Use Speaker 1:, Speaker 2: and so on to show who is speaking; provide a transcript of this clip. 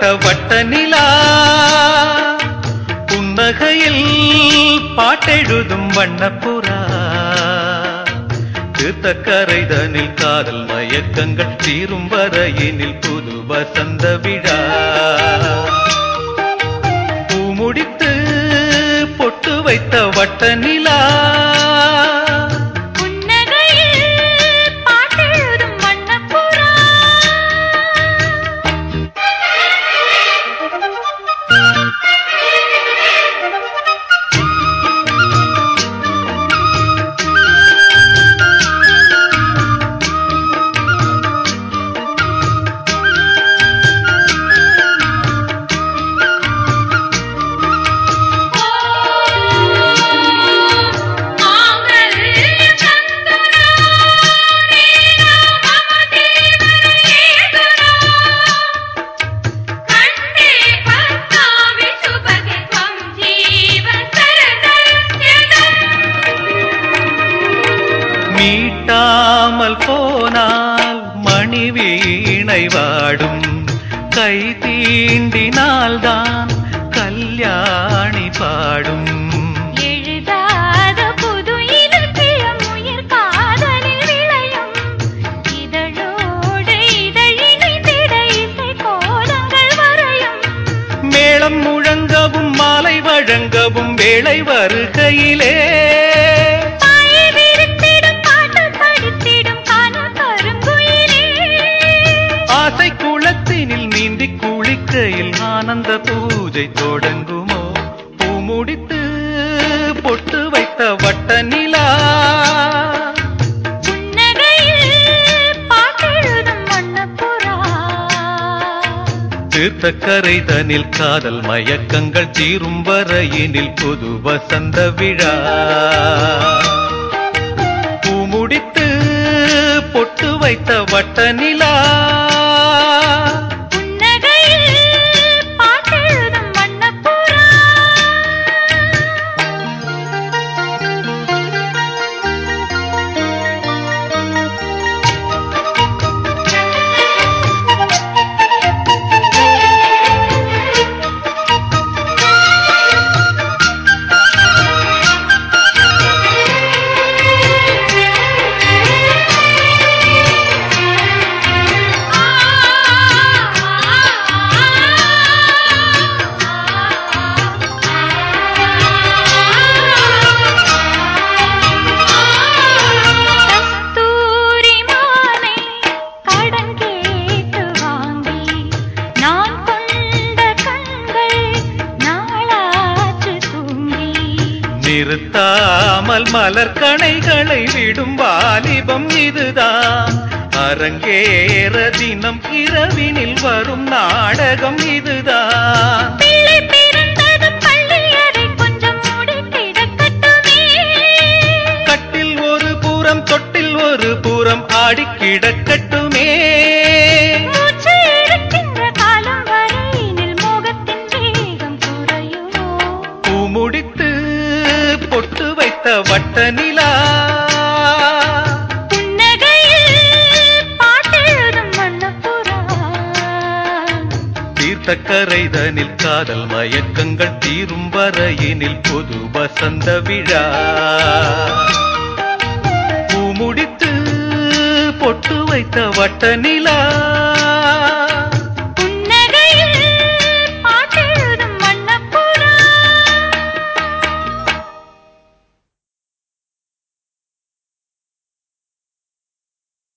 Speaker 1: வைத்த வட்ட நிலா. புன்னகையில் பாட்டெழுதும் வண்ணப்புறா. திருத்தக்கரைதனில் காதல் மயக்கங்கள் தீரும் வரையினில் புது வசந்த விழா. பூமுடித்து பொட்டு வைத்த வட்ட நிலா. மீட்டாமல் போனால் மணி வீணை வாடும். கை தீண்டினால்தான் கல்யாணி பாடும். மேளம் முழங்கவும் மாலை வழங்கவும் வேளை வருகையிலே ஆனந்த பூஜை தொடங்குமோ? பூமுடித்து பொட்டு வைத்த வட்ட நிலா
Speaker 2: வண்ணப்புறா.
Speaker 1: தீர்த்தக்கரைதனில் காதல் மயக்கங்கள் தீரும் வரையினில் புது வசந்த விழா. பூமுடித்து பொட்டு வைத்த வட்ட நிறுத்தாமல் மலர்கணைகளை விடும் வாலிபம் இதுதான். அரங்கேற தினம் இரவினில் வரும் நாடகம் இதுதான். பொட்டு வைத்த வட்ட நிலா தீர்த்தக்கரைதனில் காதல் மயக்கங்கள் தீரும் வரையினில் பொது வசந்த விழா. பூமுடித்து பொட்டு வைத்த வட்ட நிலா